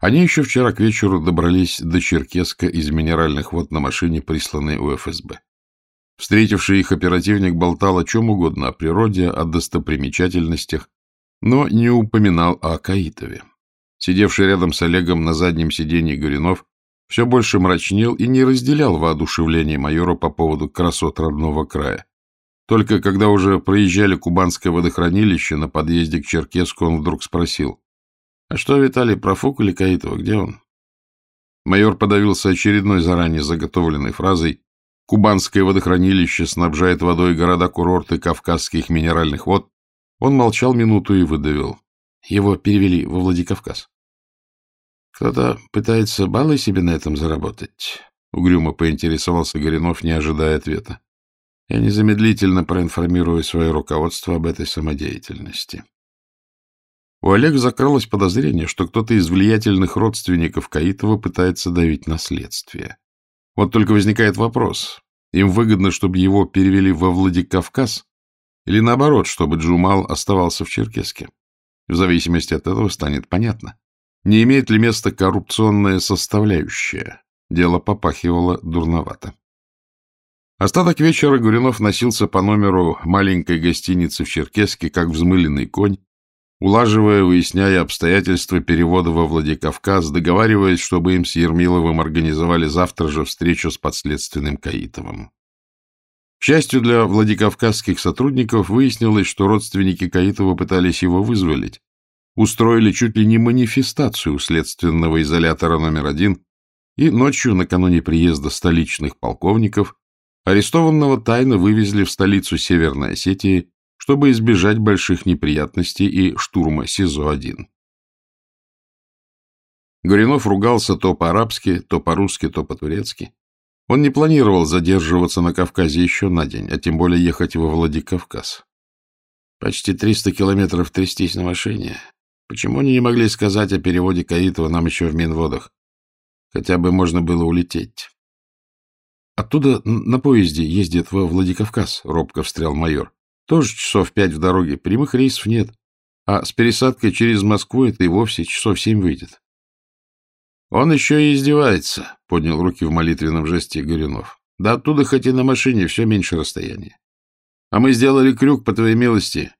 Они еще вчера к вечеру добрались до Черкеска из минеральных вод на машине, присланной у ФСБ. Встретивший их оперативник болтал о чем угодно, о природе, о достопримечательностях, но не упоминал о Каитове. Сидевший рядом с Олегом на заднем сиденье Горюнов все больше мрачнел и не разделял воодушевление майора по поводу красот родного края. Только когда уже проезжали Кубанское водохранилище на подъезде к Черкеску, он вдруг спросил. — А что, Виталий, профукали Каитова? Где он? Майор подавился очередной заранее заготовленной фразой «Кубанское водохранилище снабжает водой города-курорты Кавказских минеральных вод». Он молчал минуту и выдавил. Его перевели во Владикавказ. Кто-то пытается баллы себе на этом заработать. Угрюмо поинтересовался Горинов, не ожидая ответа. Я незамедлительно проинформирую свое руководство об этой самодеятельности. У Олега закралось подозрение, что кто-то из влиятельных родственников Каитова пытается давить наследствие. Вот только возникает вопрос. Им выгодно, чтобы его перевели во Владикавказ, или наоборот, чтобы Джумал оставался в Черкеске? В зависимости от этого станет понятно. Не имеет ли места коррупционная составляющая? Дело попахивало дурновато. Остаток вечера Гуринов носился по номеру маленькой гостиницы в Черкеске, как взмыленный конь, улаживая, выясняя обстоятельства перевода во Владикавказ, договариваясь, чтобы им с Ермиловым организовали завтра же встречу с подследственным Каитовым. К счастью для владикавказских сотрудников, выяснилось, что родственники Каитова пытались его вызволить, устроили чуть ли не манифестацию следственного изолятора номер один и ночью, накануне приезда столичных полковников, арестованного тайно вывезли в столицу Северной Осетии, чтобы избежать больших неприятностей и штурма СИЗО-1. Горинов ругался то по-арабски, то по-русски, то по-турецки. Он не планировал задерживаться на Кавказе еще на день, а тем более ехать во Владикавказ. Почти 300 километров трястись на машине. Почему они не могли сказать о переводе Каитова нам еще в Минводах? Хотя бы можно было улететь. Оттуда на поезде ездит во Владикавказ, — робко встрял майор. Тоже часов пять в дороге, прямых рейсов нет. А с пересадкой через Москву это и вовсе часов семь выйдет. Он еще и издевается, — поднял руки в молитвенном жесте Горюнов. Да оттуда хоть и на машине все меньше расстояния. А мы сделали крюк, по твоей милости,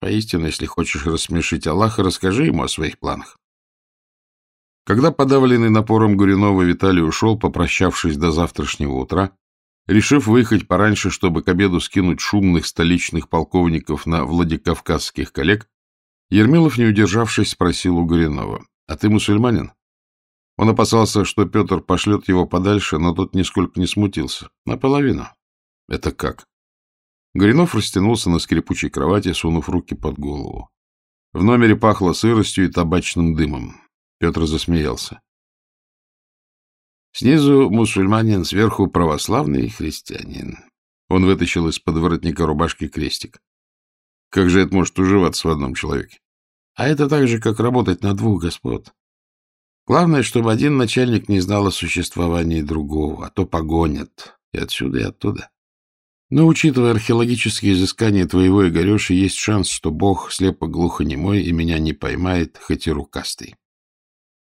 Поистину, если хочешь рассмешить Аллаха, расскажи ему о своих планах. Когда подавленный напором Гуринова Виталий ушел, попрощавшись до завтрашнего утра, решив выехать пораньше, чтобы к обеду скинуть шумных столичных полковников на владикавказских коллег, Ермилов, не удержавшись, спросил у Гуринова, «А ты мусульманин?» Он опасался, что Петр пошлет его подальше, но тот нисколько не смутился. Наполовину. «Это как?» Горинов растянулся на скрипучей кровати, сунув руки под голову. В номере пахло сыростью и табачным дымом. Петр засмеялся. Снизу мусульманин, сверху православный христианин. Он вытащил из-под воротника рубашки крестик. Как же это может уживаться в одном человеке? А это так же, как работать на двух господ. Главное, чтобы один начальник не знал о существовании другого, а то погонят и отсюда, и оттуда. Но, учитывая археологические изыскания твоего Игореши, есть шанс, что Бог слепо-глухонемой и меня не поймает, хоть и рукастый. —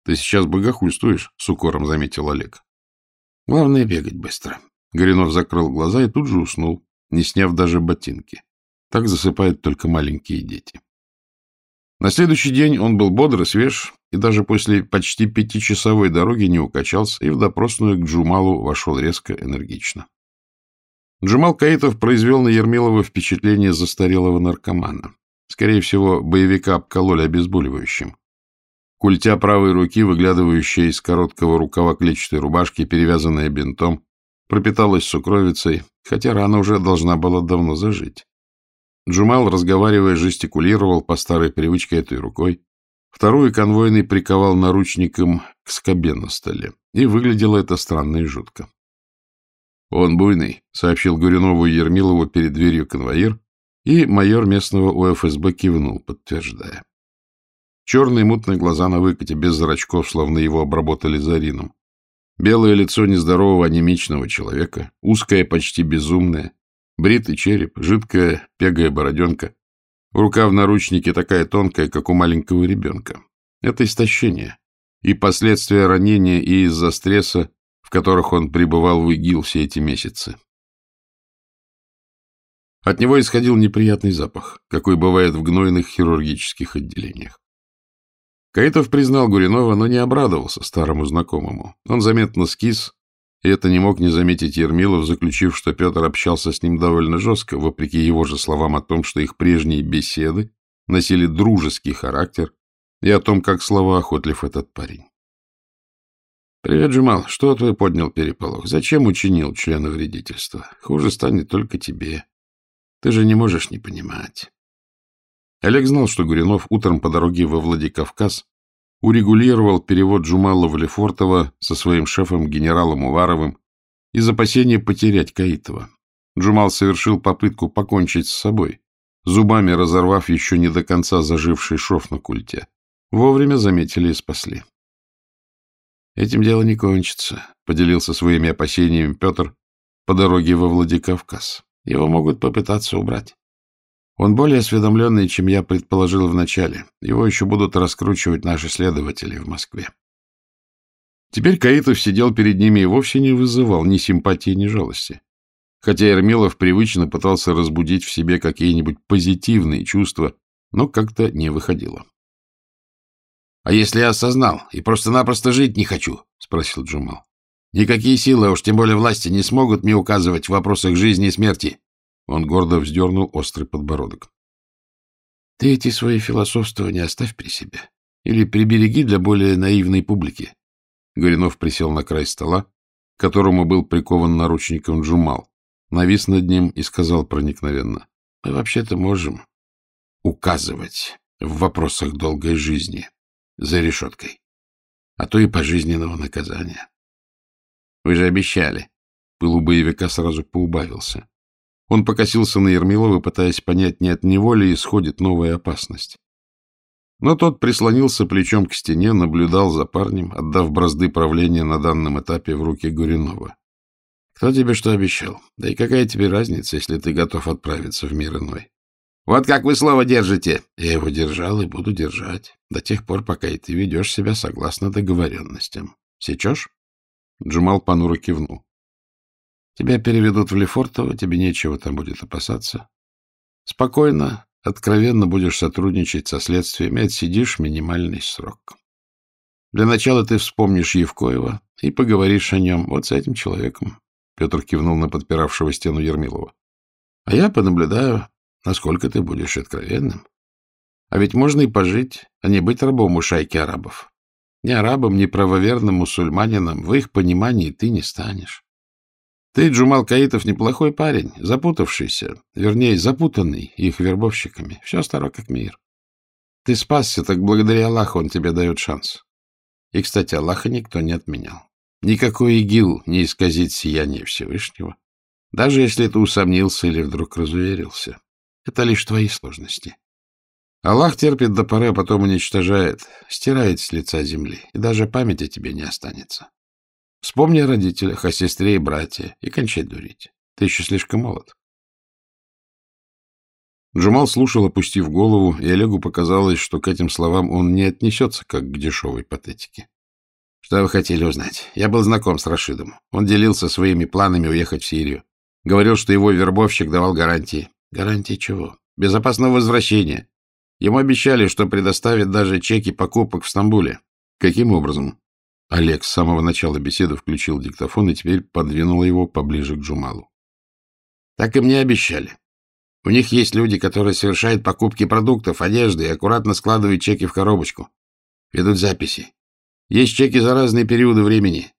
Ты сейчас богохульствуешь, — с укором заметил Олег. — Главное — бегать быстро. Горинов закрыл глаза и тут же уснул, не сняв даже ботинки. Так засыпают только маленькие дети. На следующий день он был бодр и свеж, и даже после почти пятичасовой дороги не укачался, и в допросную к Джумалу вошел резко, энергично. Джумал Каитов произвел на Ермилова впечатление застарелого наркомана. Скорее всего, боевика обкололи обезболивающим. Культя правой руки, выглядывающая из короткого рукава клетчатой рубашки, перевязанная бинтом, пропиталась сукровицей, хотя рана уже должна была давно зажить. Джумал, разговаривая, жестикулировал по старой привычке этой рукой. Вторую конвойный приковал наручником к скобе на столе. И выглядело это странно и жутко. «Он буйный», — сообщил Горюнову и Ермилову перед дверью конвоир, и майор местного УФСБ кивнул, подтверждая. Черные мутные глаза на выкате, без зрачков, словно его обработали зарином. Белое лицо нездорового анемичного человека, узкое, почти безумное, бритый череп, жидкая, пегая бороденка. Рука в наручнике такая тонкая, как у маленького ребенка. Это истощение. и последствия ранения и из-за стресса, в которых он пребывал в ИГИЛ все эти месяцы. От него исходил неприятный запах, какой бывает в гнойных хирургических отделениях. Каитов признал Гуринова, но не обрадовался старому знакомому. Он заметно скис, и это не мог не заметить Ермилов, заключив, что Петр общался с ним довольно жестко, вопреки его же словам о том, что их прежние беседы носили дружеский характер, и о том, как слова охотлив этот парень. «Привет, Джумал. Что твой поднял переполох? Зачем учинил члена вредительства? Хуже станет только тебе. Ты же не можешь не понимать». Олег знал, что Гуринов утром по дороге во Владикавказ урегулировал перевод Джумала в Лефортово со своим шефом генералом Уваровым из опасения потерять Каитова. Джумал совершил попытку покончить с собой, зубами разорвав еще не до конца заживший шов на культе. Вовремя заметили и спасли. «Этим дело не кончится», — поделился своими опасениями Петр по дороге во Владикавказ. «Его могут попытаться убрать. Он более осведомленный, чем я предположил вначале. Его еще будут раскручивать наши следователи в Москве. Теперь Каитов сидел перед ними и вовсе не вызывал ни симпатии, ни жалости. Хотя Ермилов привычно пытался разбудить в себе какие-нибудь позитивные чувства, но как-то не выходило. — А если я осознал и просто-напросто жить не хочу? — спросил Джумал. — Никакие силы, а уж тем более власти, не смогут мне указывать в вопросах жизни и смерти. Он гордо вздернул острый подбородок. — Ты эти свои философствования оставь при себе. Или прибереги для более наивной публики. Горинов присел на край стола, к которому был прикован наручником Джумал, навис над ним и сказал проникновенно. — Мы вообще-то можем указывать в вопросах долгой жизни за решеткой, а то и пожизненного наказания. — Вы же обещали. Пыл у боевика сразу поубавился. Он покосился на Ермилова, пытаясь понять, не от него ли исходит новая опасность. Но тот прислонился плечом к стене, наблюдал за парнем, отдав бразды правления на данном этапе в руки Гуринова. — Кто тебе что обещал? Да и какая тебе разница, если ты готов отправиться в мир иной? — Вот как вы слово держите! Я его держал и буду держать, до тех пор, пока и ты ведешь себя согласно договоренностям. Сечешь? Джумал понуро кивнул. Тебя переведут в Лефортово, тебе нечего там будет опасаться. Спокойно, откровенно будешь сотрудничать со следствием и отсидишь минимальный срок. Для начала ты вспомнишь Евкоева и поговоришь о нем вот с этим человеком. Петр кивнул на подпиравшего стену Ермилова. А я понаблюдаю, насколько ты будешь откровенным. А ведь можно и пожить, а не быть рабом у шайки арабов. Ни арабом, ни правоверным мусульманином в их понимании ты не станешь. Ты, Джумал Каитов, неплохой парень, запутавшийся, вернее, запутанный их вербовщиками. Все старо как мир. Ты спасся, так благодаря Аллаху он тебе дает шанс. И, кстати, Аллаха никто не отменял. Никакой ИГИЛ не исказит сияние Всевышнего, даже если ты усомнился или вдруг разуверился. Это лишь твои сложности. Аллах терпит до поры, а потом уничтожает, стирает с лица земли, и даже память о тебе не останется. Вспомни о родителях, о сестре и брате, и кончай дурить. Ты еще слишком молод. Джумал слушал, опустив голову, и Олегу показалось, что к этим словам он не отнесется, как к дешевой патетике. Что вы хотели узнать? Я был знаком с Рашидом. Он делился своими планами уехать в Сирию. Говорил, что его вербовщик давал гарантии. Гарантии чего? Безопасного возвращения. Ему обещали, что предоставят даже чеки покупок в Стамбуле. Каким образом? Олег с самого начала беседы включил диктофон и теперь подвинул его поближе к Джумалу. Так и мне обещали. У них есть люди, которые совершают покупки продуктов, одежды и аккуратно складывают чеки в коробочку. Ведут записи. Есть чеки за разные периоды времени.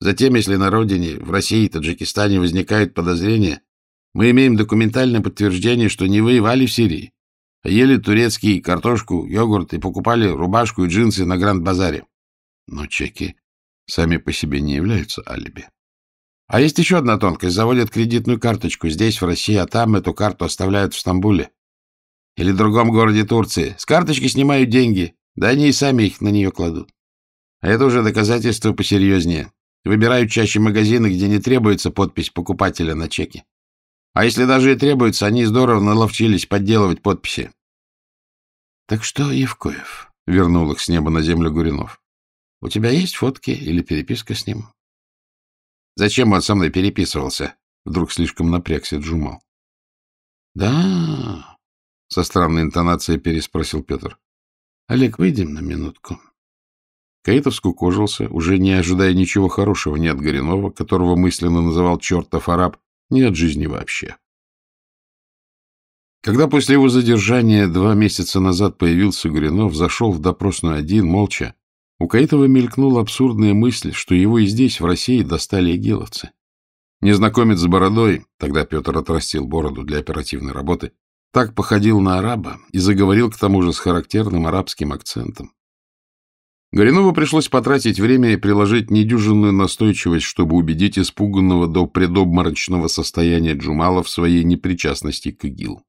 Затем, если на родине, в России и Таджикистане возникают подозрения, мы имеем документальное подтверждение, что не воевали в Сирии, а ели турецкий картошку, йогурт и покупали рубашку и джинсы на Гранд-базаре. Но чеки сами по себе не являются алиби. А есть еще одна тонкость. Заводят кредитную карточку здесь, в России, а там эту карту оставляют в Стамбуле. Или другом городе Турции. С карточки снимают деньги, да они и сами их на нее кладут. А это уже доказательство посерьезнее. Выбирают чаще магазины, где не требуется подпись покупателя на чеке. А если даже и требуется, они здорово наловчились подделывать подписи. — Так что, Евкоев? — вернул их с неба на землю Гуринов. У тебя есть фотки или переписка с ним? Зачем он со мной переписывался? Вдруг слишком напрягся Джумал. Да, со странной интонацией переспросил Петр. Олег, выйдем на минутку. Каитов скукожился, уже не ожидая ничего хорошего ни от Горинова, которого мысленно называл чертов араб, ни от жизни вообще. Когда после его задержания два месяца назад появился Горинов, зашел в допросную один, молча, у Каитова мелькнула абсурдная мысль, что его и здесь, в России, достали игиловцы. Незнакомец с бородой, тогда Петр отрастил бороду для оперативной работы, так походил на араба и заговорил к тому же с характерным арабским акцентом. Горинову пришлось потратить время и приложить недюжинную настойчивость, чтобы убедить испуганного до предобморочного состояния Джумала в своей непричастности к ИГИЛ.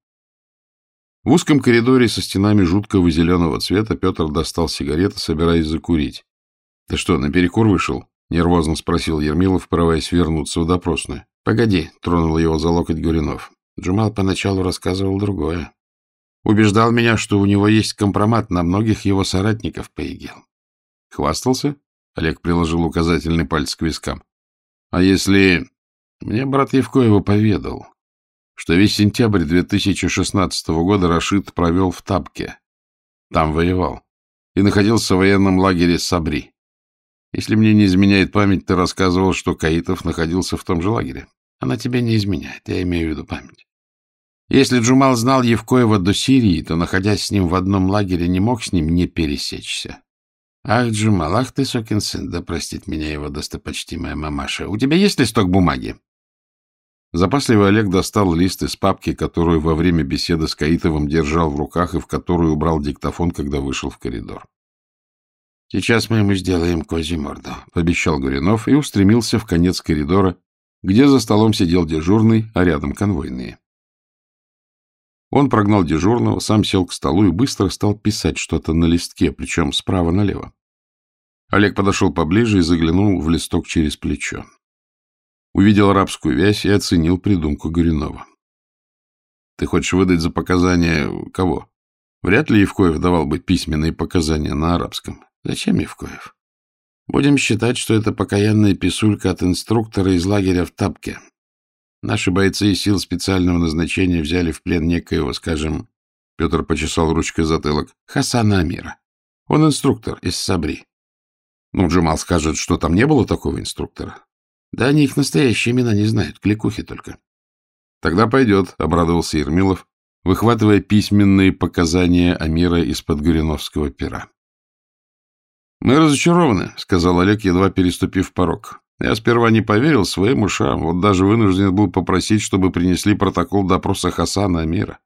В узком коридоре со стенами жуткого зеленого цвета Петр достал сигареты, собираясь закурить. — Ты что, наперекур вышел? — нервозно спросил Ермилов, порываясь вернуться в допросную. — Погоди, — тронул его за локоть Горюнов. Джумал поначалу рассказывал другое. Убеждал меня, что у него есть компромат на многих его соратников по ИГИЛ. — Хвастался? — Олег приложил указательный палец к вискам. — А если... Мне брат Евкоева поведал, что весь сентябрь 2016 года Рашид провел в Тапке. Там воевал. И находился в военном лагере Сабри. Если мне не изменяет память, ты рассказывал, что Каитов находился в том же лагере. Она тебе не изменяет, я имею в виду память. Если Джумал знал Евкоева до Сирии, то, находясь с ним в одном лагере, не мог с ним не пересечься. Ах, Джумал, ах ты, сукин сын, да простит меня его достопочтимая мамаша. У тебя есть листок бумаги? Запасливый Олег достал лист из папки, которую во время беседы с Каитовым держал в руках и в которую убрал диктофон, когда вышел в коридор. — Сейчас мы ему сделаем козью морду, — пообещал Горинов и устремился в конец коридора, где за столом сидел дежурный, а рядом конвойные. Он прогнал дежурного, сам сел к столу и быстро стал писать что-то на листке, причем справа налево. Олег подошел поближе и заглянул в листок через плечо увидел арабскую вязь и оценил придумку Горюнова. — Ты хочешь выдать за показания кого? Вряд ли Евкоев давал бы письменные показания на арабском. Зачем Евкоев? Будем считать, что это покаянная писулька от инструктора из лагеря в Тапке. Наши бойцы из сил специального назначения взяли в плен некоего, скажем, Петр почесал ручкой затылок, Хасана Амира. Он инструктор из Сабри. Ну, Джумал скажет, что там не было такого инструктора. Да они их настоящие имена не знают, кликухи только. — Тогда пойдет, — обрадовался Ермилов, выхватывая письменные показания Амира из-под Гуриновского пера. — Мы разочарованы, — сказал Олег, едва переступив порог. Я сперва не поверил своим ушам, вот даже вынужден был попросить, чтобы принесли протокол допроса Хасана Амира.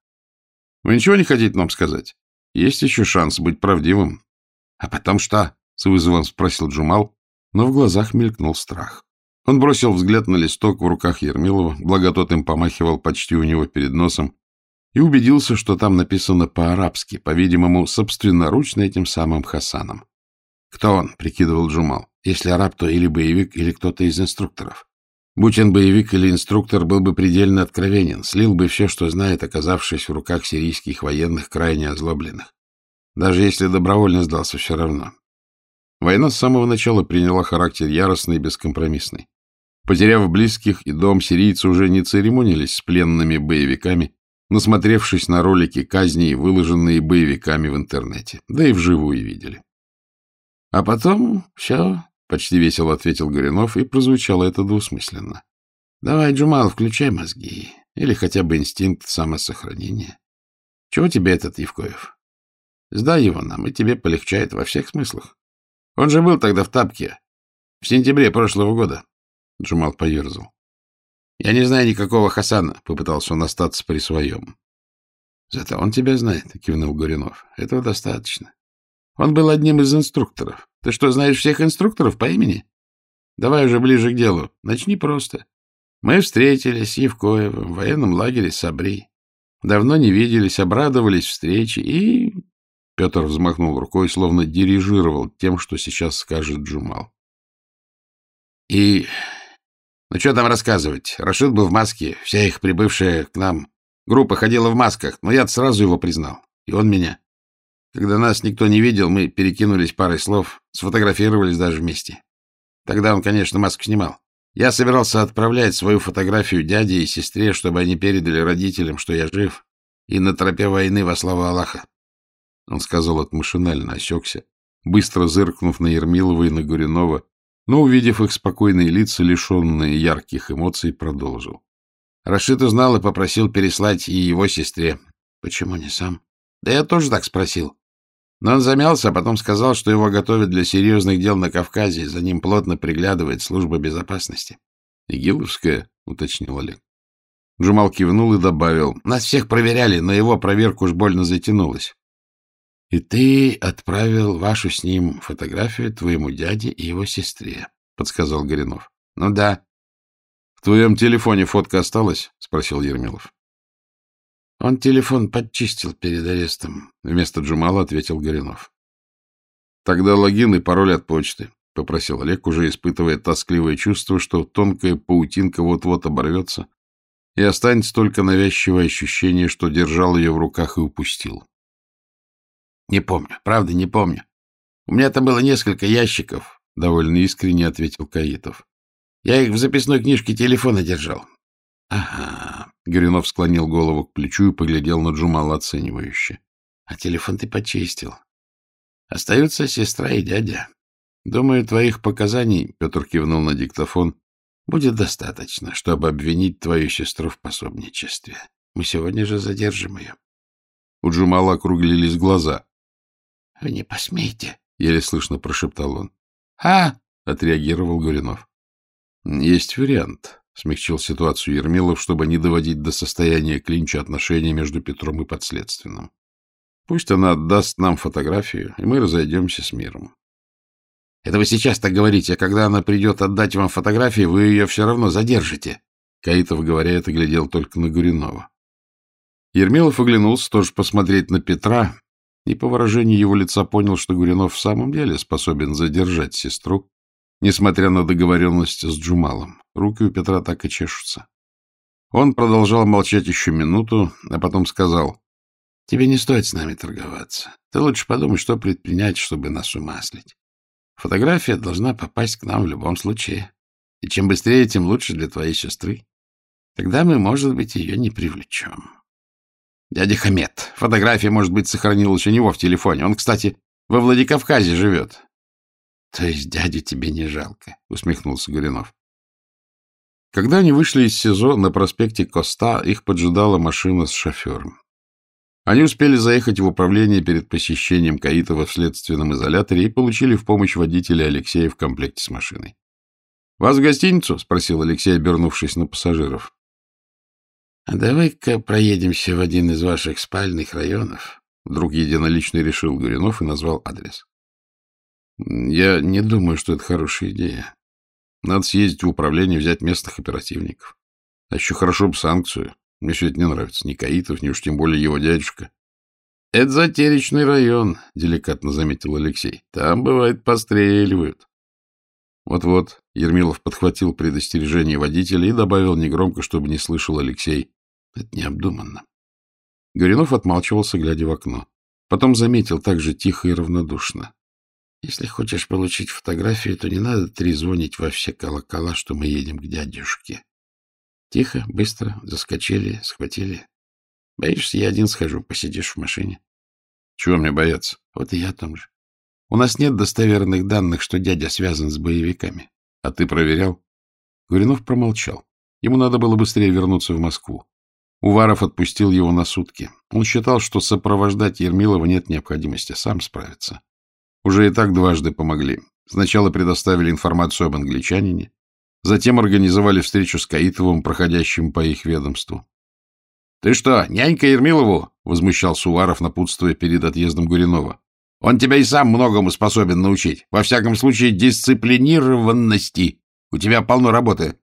Вы ничего не хотите нам сказать? Есть еще шанс быть правдивым. — А потом что? — с вызовом спросил Джумал, но в глазах мелькнул страх. Он бросил взгляд на листок в руках Ермилова, благо тот им помахивал почти у него перед носом, и убедился, что там написано по-арабски, по-видимому, собственноручно этим самым Хасаном. «Кто он?» — прикидывал Джумал. «Если араб, то или боевик, или кто-то из инструкторов. Будь он боевик или инструктор, был бы предельно откровенен, слил бы все, что знает, оказавшись в руках сирийских военных, крайне озлобленных. Даже если добровольно сдался, все равно. Война с самого начала приняла характер яростный и бескомпромиссный. Потеряв близких и дом, сирийцы уже не церемонились с пленными боевиками, насмотревшись на ролики казней, выложенные боевиками в интернете, да и вживую видели. — А потом все, — почти весело ответил Горинов, и прозвучало это двусмысленно. — Давай, Джумал, включай мозги, или хотя бы инстинкт самосохранения. Чего тебе этот Евкоев? Сдай его нам, и тебе полегчает во всех смыслах. Он же был тогда в тапке, в сентябре прошлого года. Джумал поерзал. — Я не знаю никакого Хасана, — попытался он остаться при своем. — Зато он тебя знает, — кивнул Горинов. — Этого достаточно. Он был одним из инструкторов. Ты что, знаешь всех инструкторов по имени? Давай уже ближе к делу. Начни просто. Мы встретились с Евкоевым в военном лагере Сабри. Давно не виделись, обрадовались встрече и... Петр взмахнул рукой, словно дирижировал тем, что сейчас скажет Джумал. И ну, что там рассказывать? Рашид был в маске, вся их прибывшая к нам группа ходила в масках, но я сразу его признал. И он меня. Когда нас никто не видел, мы перекинулись парой слов. Сфотографировались даже вместе. Тогда он, конечно, маску снимал. Я собирался отправлять свою фотографию дяде и сестре, чтобы они передали родителям, что я жив, и на тропе войны во славу Аллаха. Он сказал это машинально, осекся, быстро зыркнув на Ермилова и на Гуринова, но, увидев их спокойные лица, лишенные ярких эмоций, продолжил. Рашид узнал и попросил переслать и его сестре. Почему не сам? Да я тоже так спросил. Но он замялся, а потом сказал, что его готовят для серьезных дел на Кавказе, и за ним плотно приглядывает служба безопасности. — Игиловская? — уточнил Олег. Джумал кивнул и добавил. — Нас всех проверяли, но его проверку уж больно затянулась. — И ты отправил вашу с ним фотографию твоему дяде и его сестре, — подсказал Горинов. — Ну да. — В твоем телефоне фотка осталась? — спросил Ермилов. Он телефон подчистил перед арестом, — вместо Джумала ответил Горинов. — Тогда логин и пароль от почты, — попросил Олег, уже испытывая тоскливое чувство, что тонкая паутинка вот-вот оборвется, и останется только навязчивое ощущение, что держал ее в руках и упустил. — Не помню, правда, не помню. У меня там было несколько ящиков, — довольно искренне ответил Каитов. Я их в записной книжке телефона держал. — Ага, Горюнов склонил голову к плечу и поглядел на Джумала оценивающе. — А телефон ты почистил. Остаются сестра и дядя. Думаю, твоих показаний, — Петр кивнул на диктофон, — будет достаточно, чтобы обвинить твою сестру в пособничестве. Мы сегодня же задержим ее. У Джумала округлились глаза. — Вы не посмейте, — еле слышно прошептал он. — А? — отреагировал Горюнов. — Есть вариант, — смягчил ситуацию Ермилов, чтобы не доводить до состояния клинча отношения между Петром и подследственным. Пусть она отдаст нам фотографию, и мы разойдемся с миром. — Это вы сейчас так говорите, а когда она придет отдать вам фотографию, вы ее все равно задержите. Каитов, говоря это, глядел только на Гуринова. Ермилов оглянулся тоже посмотреть на Петра, и по выражению его лица понял, что Гуринов в самом деле способен задержать сестру, несмотря на договоренность с Джумалом. Руки у Петра так и чешутся. Он продолжал молчать еще минуту, а потом сказал, — Тебе не стоит с нами торговаться. Ты лучше подумай, что предпринять, чтобы нас умаслить. Фотография должна попасть к нам в любом случае. И чем быстрее, тем лучше для твоей сестры. Тогда мы, может быть, ее не привлечем. Дядя Хамед, фотография, может быть, сохранилась у него в телефоне. Он, кстати, во Владикавказе живет. — То есть дядю тебе не жалко? — усмехнулся Горинов. Когда они вышли из СИЗО на проспекте Коста, их поджидала машина с шофером. Они успели заехать в управление перед посещением Каитова в следственном изоляторе и получили в помощь водителя Алексея в комплекте с машиной. — Вас в гостиницу? — спросил Алексей, обернувшись на пассажиров. — А давай-ка проедемся в один из ваших спальных районов. Вдруг единолично решил Гуринов и назвал адрес. Я не думаю, что это хорошая идея. Надо съездить в управление, взять местных оперативников. А еще хорошо бы санкцию. Мне все это не нравится. Ни Каитов, ни уж тем более его дядюшка. — Это затеречный район, — деликатно заметил Алексей. — Там, бывает, постреливают. Вот-вот, Ермилов подхватил предостережение водителя и добавил негромко, чтобы не слышал Алексей. Это необдуманно. Горинов отмалчивался, глядя в окно. Потом заметил так же тихо и равнодушно. Если хочешь получить фотографию, то не надо трезвонить во все колокола, что мы едем к дядюшке. Тихо, быстро, заскочили, схватили. Боишься, я один схожу, посидишь в машине. Чего мне бояться? Вот и я о том же. У нас нет достоверных данных, что дядя связан с боевиками. А ты проверял? Гуринов промолчал. Ему надо было быстрее вернуться в Москву. Уваров отпустил его на сутки. Он считал, что сопровождать Ермилова нет необходимости, сам справится. Уже и так дважды помогли. Сначала предоставили информацию об англичанине, затем организовали встречу с Каитовым, проходящим по их ведомству. — Ты что, нянька Ермилову? — возмущался Уваров, напутствуя перед отъездом Гуринова. — Он тебя и сам многому способен научить. Во всяком случае, дисциплинированности. У тебя полно работы.